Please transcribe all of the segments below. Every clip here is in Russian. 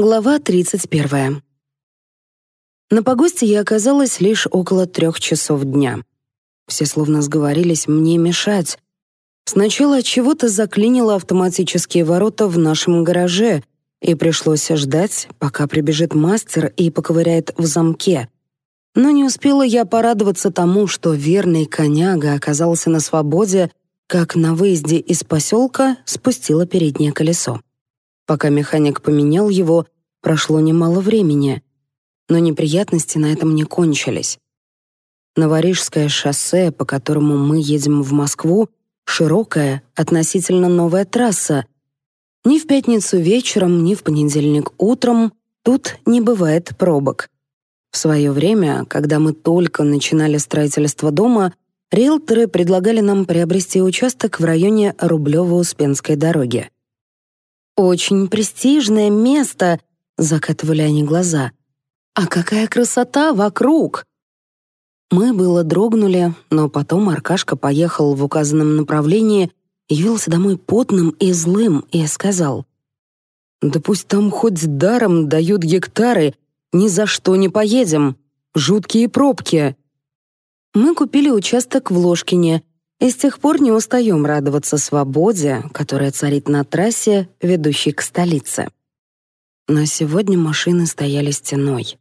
Глава 31. На погосте я оказалась лишь около трех часов дня. Все словно сговорились мне мешать. Сначала от чего-то заклинило автоматические ворота в нашем гараже, и пришлось ждать, пока прибежит мастер и поковыряет в замке. Но не успела я порадоваться тому, что верный коняга оказался на свободе, как на выезде из поселка спустило переднее колесо. Пока механик поменял его, прошло немало времени, но неприятности на этом не кончились. Новорижское шоссе, по которому мы едем в Москву, широкая, относительно новая трасса. Ни в пятницу вечером, ни в понедельник утром тут не бывает пробок. В свое время, когда мы только начинали строительство дома, риэлторы предлагали нам приобрести участок в районе Рублево-Успенской дороги. Очень престижное место, закатывали они глаза. А какая красота вокруг! Мы было дрогнули, но потом Аркашка поехал в указанном направлении, явился домой потным и злым и сказал. «Да пусть там хоть даром дают гектары, ни за что не поедем. Жуткие пробки». Мы купили участок в Ложкине, и с тех пор не устаем радоваться свободе, которая царит на трассе, ведущей к столице. Но сегодня машины стояли стеной.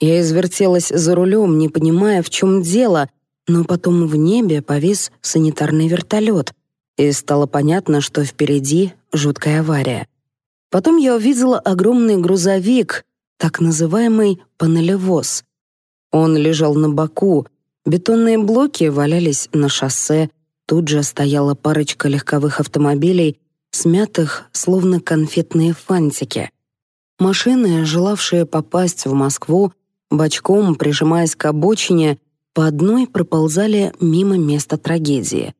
Я извертелась за рулем, не понимая, в чем дело, но потом в небе повис санитарный вертолет, и стало понятно, что впереди жуткая авария. Потом я увидела огромный грузовик, так называемый панелевоз. Он лежал на боку, Бетонные блоки валялись на шоссе, тут же стояла парочка легковых автомобилей, смятых, словно конфетные фантики. Машины, желавшие попасть в Москву, бочком прижимаясь к обочине, по одной проползали мимо места трагедии.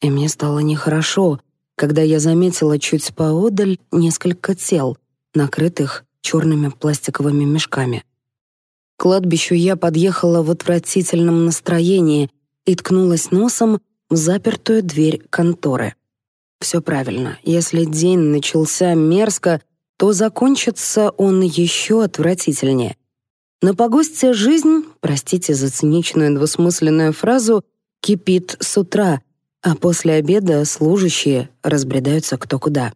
И мне стало нехорошо, когда я заметила чуть поодаль несколько тел, накрытых черными пластиковыми мешками. К кладбищу я подъехала в отвратительном настроении и ткнулась носом в запертую дверь конторы. Все правильно. Если день начался мерзко, то закончится он еще отвратительнее. На погосте жизнь, простите за циничную двусмысленную фразу, кипит с утра, а после обеда служащие разбредаются кто куда.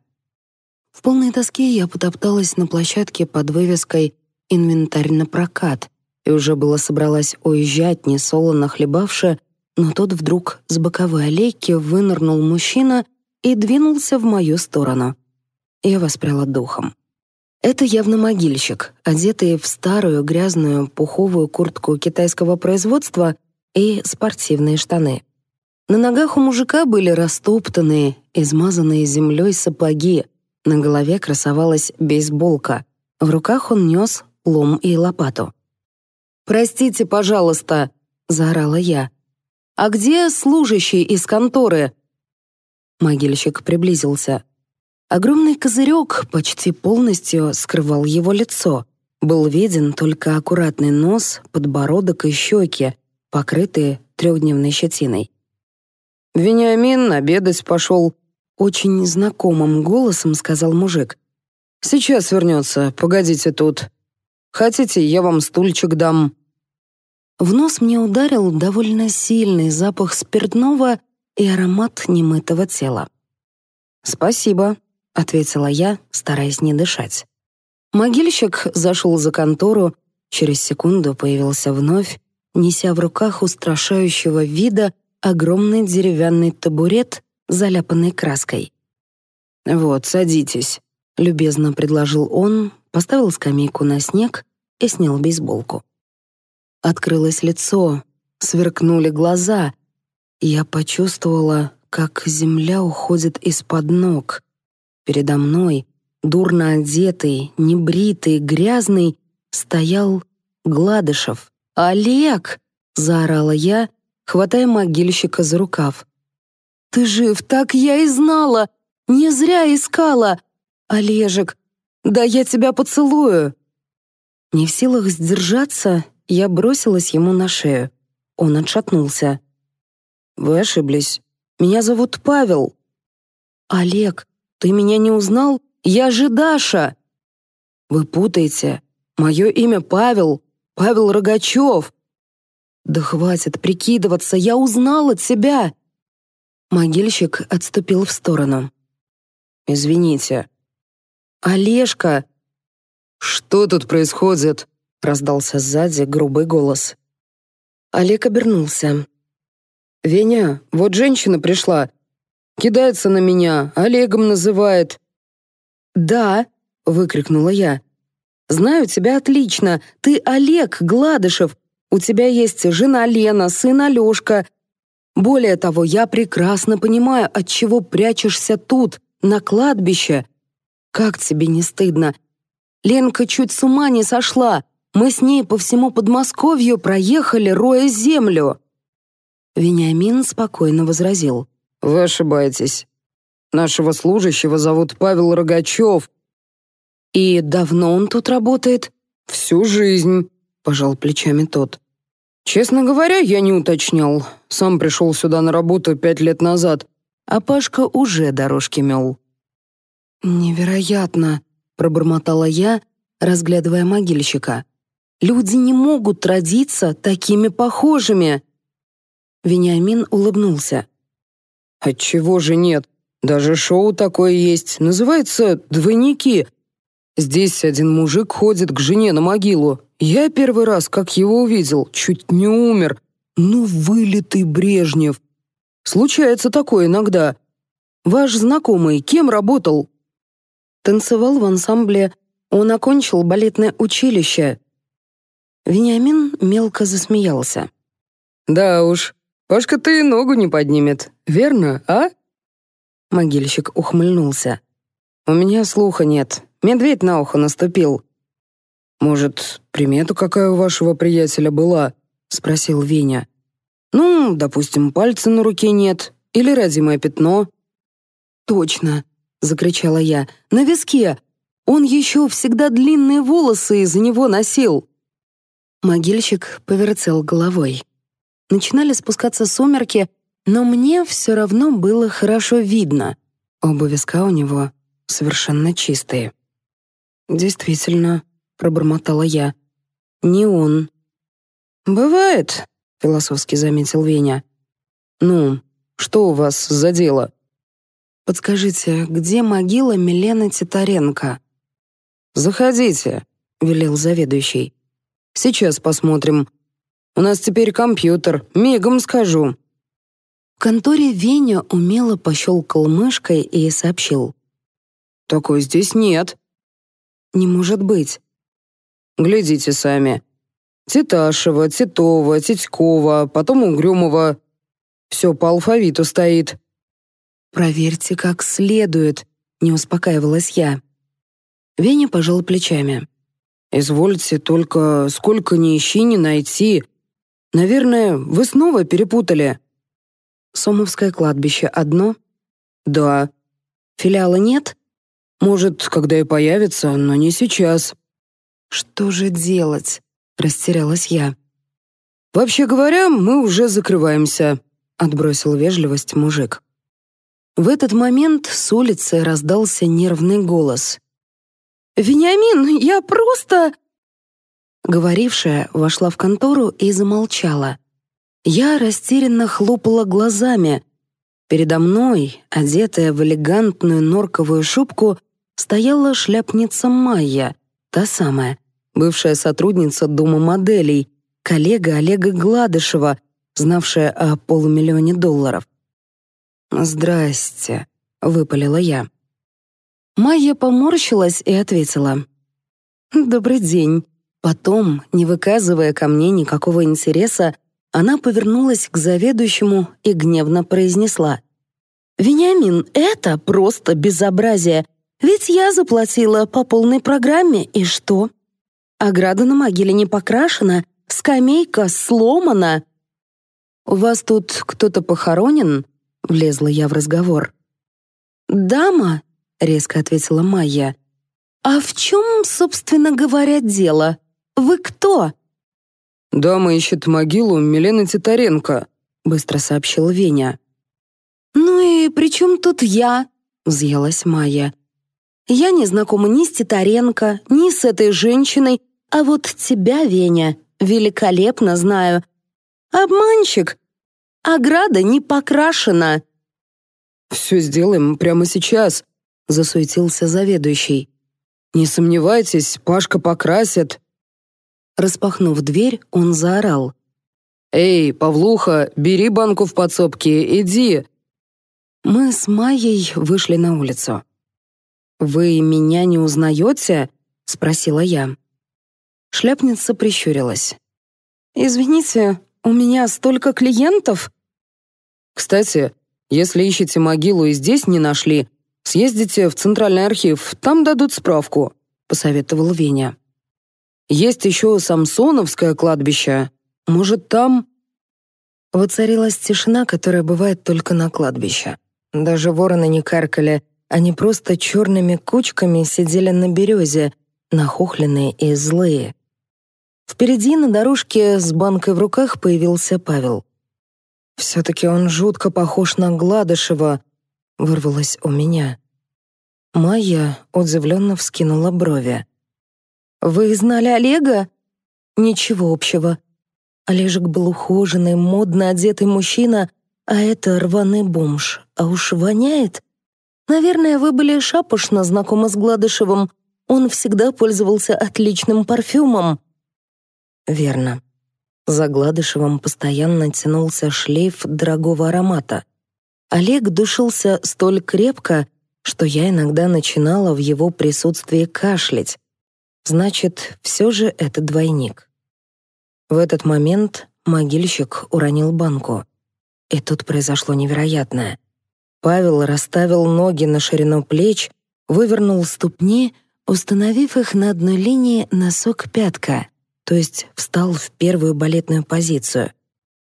В полной тоске я потопталась на площадке под вывеской инвентарь на прокат, и уже была собралась уезжать, не солоно хлебавшая, но тут вдруг с боковой аллейки вынырнул мужчина и двинулся в мою сторону. Я воспряла духом. Это явно могильщик, одетый в старую грязную пуховую куртку китайского производства и спортивные штаны. На ногах у мужика были растоптанные, измазанные землей сапоги, на голове красовалась бейсболка. В руках он нес лом и лопату. «Простите, пожалуйста», — заорала я. «А где служащий из конторы?» Могильщик приблизился. Огромный козырек почти полностью скрывал его лицо. Был виден только аккуратный нос, подбородок и щеки, покрытые трехдневной щетиной. «Вениамин обедать пошел», — очень знакомым голосом сказал мужик. «Сейчас вернется, погодите тут». Хотите, я вам стульчик дам?» В нос мне ударил довольно сильный запах спиртного и аромат немытого тела. «Спасибо», — ответила я, стараясь не дышать. Могильщик зашел за контору, через секунду появился вновь, неся в руках устрашающего вида огромный деревянный табурет, заляпанный краской. «Вот, садитесь», — любезно предложил он, поставил скамейку на снег и снял бейсболку. Открылось лицо, сверкнули глаза. Я почувствовала, как земля уходит из-под ног. Передо мной, дурно одетый, небритый, грязный, стоял Гладышев. «Олег!» — заорала я, хватая могильщика за рукав. «Ты жив, так я и знала! Не зря искала! Олежек, да я тебя поцелую!» Не в силах сдержаться, я бросилась ему на шею. Он отшатнулся. «Вы ошиблись. Меня зовут Павел». «Олег, ты меня не узнал? Я же Даша!» «Вы путаете. Мое имя Павел. Павел Рогачев». «Да хватит прикидываться, я узнала тебя. себя!» Могильщик отступил в сторону. «Извините, «Олежка!» «Что тут происходит?» — раздался сзади грубый голос. Олег обернулся. «Веня, вот женщина пришла. Кидается на меня, Олегом называет». «Да!» — выкрикнула я. «Знаю тебя отлично. Ты Олег Гладышев. У тебя есть жена Лена, сын Алешка. Более того, я прекрасно понимаю, от чего прячешься тут, на кладбище. Как тебе не стыдно? Ленка чуть с ума не сошла. Мы с ней по всему Подмосковью проехали, роя землю. Вениамин спокойно возразил. Вы ошибаетесь. Нашего служащего зовут Павел Рогачев. И давно он тут работает? Всю жизнь, пожал плечами тот. Честно говоря, я не уточнял. Сам пришел сюда на работу пять лет назад, а Пашка уже дорожки мел. «Невероятно!» — пробормотала я, разглядывая могильщика. «Люди не могут родиться такими похожими!» Вениамин улыбнулся. «Отчего же нет? Даже шоу такое есть. Называется «Двойники». Здесь один мужик ходит к жене на могилу. Я первый раз, как его увидел, чуть не умер. Ну, вылитый Брежнев. Случается такое иногда. Ваш знакомый кем работал? танцевал в ансамбле, он окончил балетное училище. Вениамин мелко засмеялся. «Да уж, Пашка-то и ногу не поднимет, верно, а?» Могильщик ухмыльнулся. «У меня слуха нет, медведь на ухо наступил». «Может, примета какая у вашего приятеля была?» — спросил Веня. «Ну, допустим, пальца на руке нет, или родимое пятно». «Точно, — закричала я. «На виске! Он еще всегда длинные волосы из-за него носил!» Могильщик поверцел головой. Начинали спускаться сумерки, но мне все равно было хорошо видно. Оба виска у него совершенно чистые. «Действительно», — пробормотала я, — «не он». «Бывает», — философски заметил Веня. «Ну, что у вас за дело?» Подскажите, где могила Милены Титаренко?» «Заходите», — велел заведующий. «Сейчас посмотрим. У нас теперь компьютер, мигом скажу». В конторе Веня умело пощелкал мышкой и сообщил. «Такой здесь нет». «Не может быть». «Глядите сами. Титашева, Титова, Титькова, потом Угрюмова. Все по алфавиту стоит». «Проверьте как следует», — не успокаивалась я. Веня пожал плечами. «Извольте, только сколько ни ищи, не найти. Наверное, вы снова перепутали». «Сомовское кладбище одно?» «Да». «Филиала нет?» «Может, когда и появится, но не сейчас». «Что же делать?» — растерялась я. «Вообще говоря, мы уже закрываемся», — отбросил вежливость мужик. В этот момент с улицы раздался нервный голос. «Вениамин, я просто...» Говорившая вошла в контору и замолчала. Я растерянно хлопала глазами. Передо мной, одетая в элегантную норковую шубку, стояла шляпница Майя, та самая, бывшая сотрудница Дома моделей, коллега Олега Гладышева, знавшая о полумиллионе долларов. «Здрасте», — выпалила я. Майя поморщилась и ответила. «Добрый день». Потом, не выказывая ко мне никакого интереса, она повернулась к заведующему и гневно произнесла. «Вениамин, это просто безобразие. Ведь я заплатила по полной программе, и что? Ограда на могиле не покрашена, скамейка сломана». «У вас тут кто-то похоронен?» — влезла я в разговор. «Дама?» — резко ответила Майя. «А в чем, собственно говоря, дело? Вы кто?» «Дама ищет могилу Милены Титаренко», — быстро сообщил Веня. «Ну и при чем тут я?» — взъелась Майя. «Я не знакома ни с Титаренко, ни с этой женщиной, а вот тебя, Веня, великолепно знаю. Обманщик, Ограда не покрашена». «Все сделаем прямо сейчас», — засуетился заведующий. «Не сомневайтесь, Пашка покрасит». Распахнув дверь, он заорал. «Эй, Павлуха, бери банку в подсобке, иди!» Мы с Майей вышли на улицу. «Вы меня не узнаете?» — спросила я. Шляпница прищурилась. «Извините, у меня столько клиентов?» «Кстати, если ищете могилу и здесь не нашли, съездите в Центральный архив, там дадут справку», — посоветовал Веня. «Есть еще Самсоновское кладбище. Может, там...» Воцарилась тишина, которая бывает только на кладбище. Даже вороны не каркали, они просто черными кучками сидели на березе, нахохленные и злые. Впереди на дорожке с банкой в руках появился Павел. «Все-таки он жутко похож на Гладышева», — вырвалось у меня. Майя удивленно вскинула брови. «Вы знали Олега?» «Ничего общего». Олежек был ухоженный, модно одетый мужчина, а это рваный бомж. А уж воняет. Наверное, вы были шапошно знакомы с Гладышевым. Он всегда пользовался отличным парфюмом. Верно. За Гладышевым постоянно тянулся шлейф дорогого аромата. Олег душился столь крепко, что я иногда начинала в его присутствии кашлять. Значит, все же это двойник. В этот момент могильщик уронил банку. И тут произошло невероятное. Павел расставил ноги на ширину плеч, вывернул ступни, установив их на одной линии носок пятка — то есть встал в первую балетную позицию.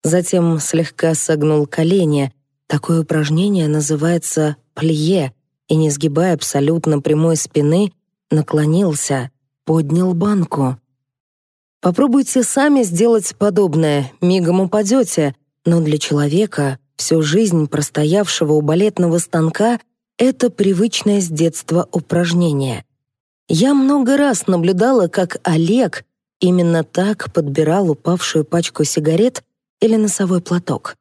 Затем слегка согнул колени. Такое упражнение называется плие, и, не сгибая абсолютно прямой спины, наклонился, поднял банку. Попробуйте сами сделать подобное, мигом упадете, но для человека, всю жизнь простоявшего у балетного станка, это привычное с детства упражнение — я много раз наблюдала, как Олег, Именно так подбирал упавшую пачку сигарет или носовой платок.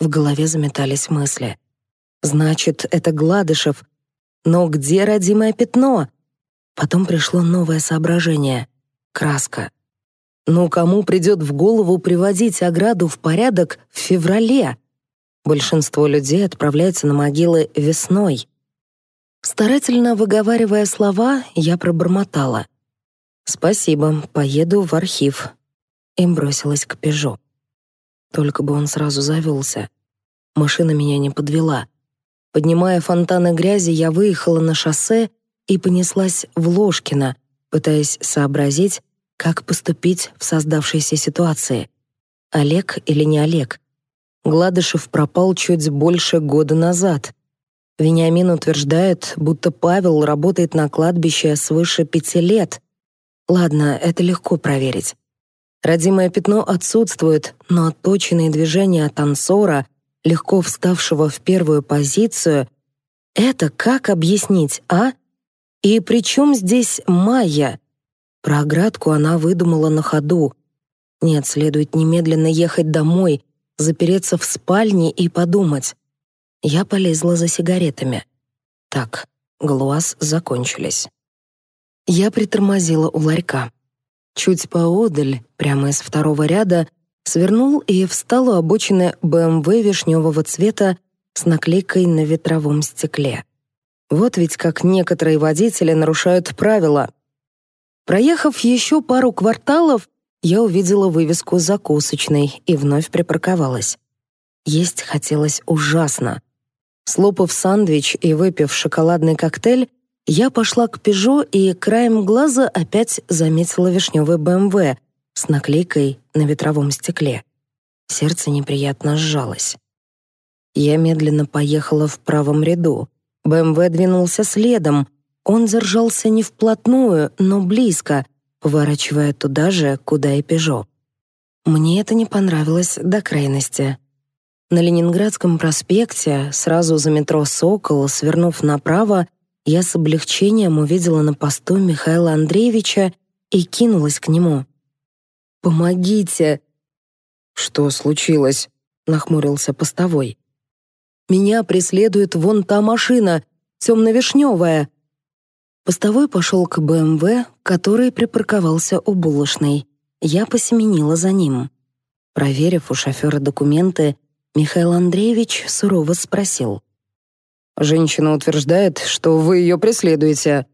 В голове заметались мысли. «Значит, это Гладышев. Но где родимое пятно?» Потом пришло новое соображение — краска. Ну, кому придет в голову приводить ограду в порядок в феврале? Большинство людей отправляются на могилы весной. Старательно выговаривая слова, я пробормотала. «Спасибо, поеду в архив», и бросилась к «Пежо». Только бы он сразу завелся. Машина меня не подвела. Поднимая фонтаны грязи, я выехала на шоссе и понеслась в Ложкино, пытаясь сообразить, как поступить в создавшейся ситуации. Олег или не Олег? Гладышев пропал чуть больше года назад. Вениамин утверждает, будто Павел работает на кладбище свыше пяти лет, Ладно, это легко проверить. Родимое пятно отсутствует, но отточенные движения танцора, легко вставшего в первую позицию, это как объяснить, а? И при чем здесь Майя? Про оградку она выдумала на ходу. Нет, следует немедленно ехать домой, запереться в спальне и подумать. Я полезла за сигаретами. Так, глаз закончились я притормозила у ларька. Чуть поодаль, прямо из второго ряда, свернул и встал у обочины БМВ вишневого цвета с наклейкой на ветровом стекле. Вот ведь как некоторые водители нарушают правила. Проехав еще пару кварталов, я увидела вывеску закусочной и вновь припарковалась. Есть хотелось ужасно. Слопав сандвич и выпив шоколадный коктейль, я пошла к «Пежо» и краем глаза опять заметила вишневый БМВ с наклейкой на ветровом стекле. Сердце неприятно сжалось. Я медленно поехала в правом ряду. БМВ двинулся следом. Он держался не вплотную, но близко, поворачивая туда же, куда и «Пежо». Мне это не понравилось до крайности. На Ленинградском проспекте, сразу за метро «Сокол», свернув направо, я с облегчением увидела на посту Михаила Андреевича и кинулась к нему. «Помогите!» «Что случилось?» — нахмурился постовой. «Меня преследует вон та машина, темно-вишневая!» Постовой пошел к БМВ, который припарковался у булочной. Я посеменила за ним. Проверив у шофера документы, Михаил Андреевич сурово спросил. Женщина утверждает, что вы ее преследуете».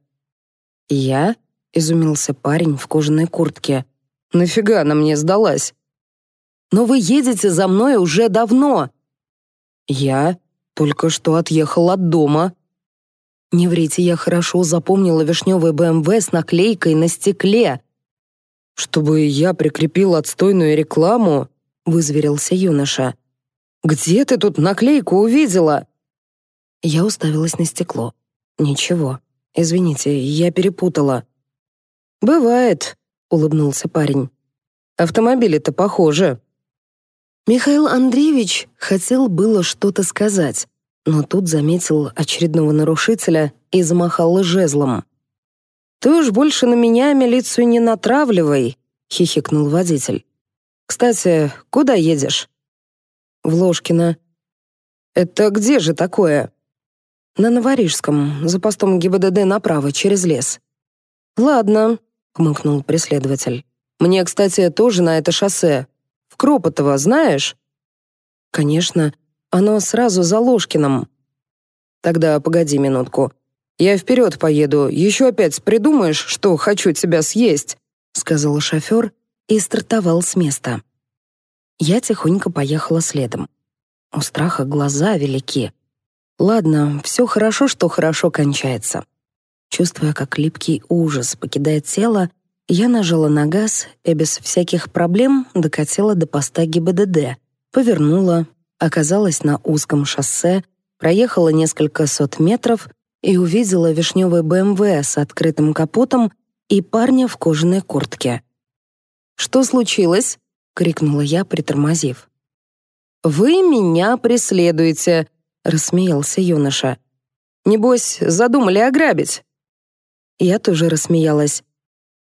«Я?» — изумился парень в кожаной куртке. «Нафига она мне сдалась?» «Но вы едете за мной уже давно!» «Я только что отъехал от дома». «Не врите, я хорошо запомнила вишневый БМВ с наклейкой на стекле». «Чтобы я прикрепил отстойную рекламу?» — вызверился юноша. «Где ты тут наклейку увидела?» Я уставилась на стекло. «Ничего. Извините, я перепутала». «Бывает», — улыбнулся парень. «Автомобили-то похожи». Михаил Андреевич хотел было что-то сказать, но тут заметил очередного нарушителя и замахал жезлом. «Ты уж больше на меня милицию не натравливай», — хихикнул водитель. «Кстати, куда едешь?» «В Ложкино». «Это где же такое?» На Новорижском, за постом ГИБДД направо, через лес. «Ладно», — хмыкнул преследователь. «Мне, кстати, тоже на это шоссе. В Кропотово, знаешь?» «Конечно. Оно сразу за Ложкиным». «Тогда погоди минутку. Я вперед поеду. Еще опять придумаешь, что хочу тебя съесть», — сказал шофер и стартовал с места. Я тихонько поехала следом. У страха глаза велики. Ладно, все хорошо, что хорошо кончается. Чувствуя, как липкий ужас покидает тело, я нажала на газ и без всяких проблем докатила до поста ГИБДД, повернула, оказалась на узком шоссе, проехала несколько сот метров и увидела вишневый БМВ с открытым капотом и парня в кожаной куртке. «Что случилось?» — крикнула я, притормозив. «Вы меня преследуете!» рассмеялся юноша. Небось, задумали ограбить. Я тоже рассмеялась.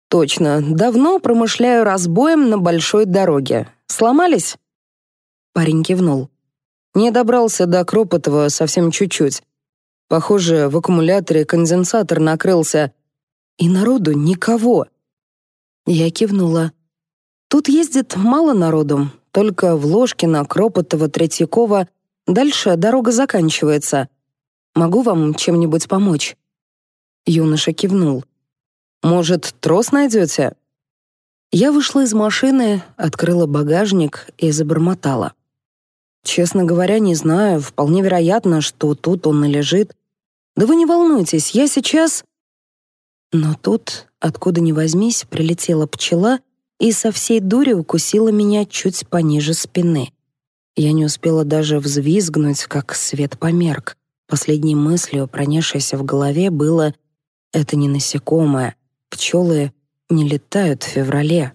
Точно, давно промышляю разбоем на большой дороге. Сломались? Парень кивнул. Не добрался до Кропотова совсем чуть-чуть. Похоже, в аккумуляторе конденсатор накрылся. И народу никого. Я кивнула. Тут ездит мало народу, только в Ложкино, Кропотова, Третьякова Дальше дорога заканчивается. Могу вам чем-нибудь помочь?» Юноша кивнул. «Может, трос найдете?» Я вышла из машины, открыла багажник и забормотала. «Честно говоря, не знаю. Вполне вероятно, что тут он и лежит. Да вы не волнуйтесь, я сейчас...» Но тут, откуда ни возьмись, прилетела пчела и со всей дури укусила меня чуть пониже спины. Я не успела даже взвизгнуть, как свет померк. Последней мыслью, пронесшейся в голове, было «это не насекомое, пчелы не летают в феврале».